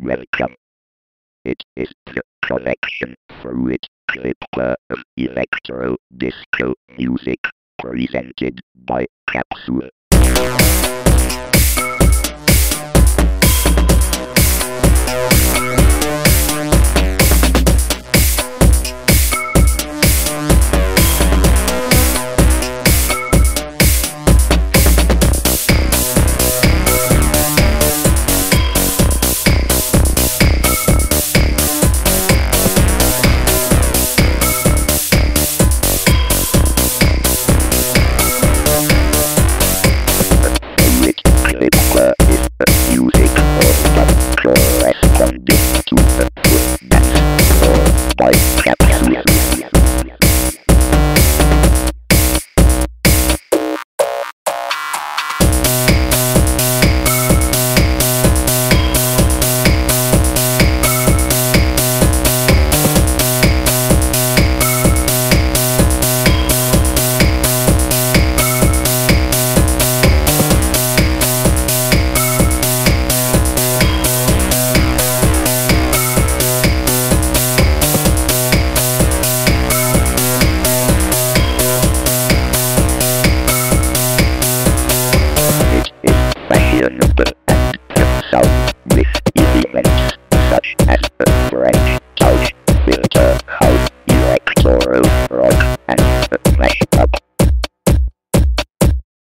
Welcome. It is the collection for which Clipper of electro disco music presented by Capsule. Oi.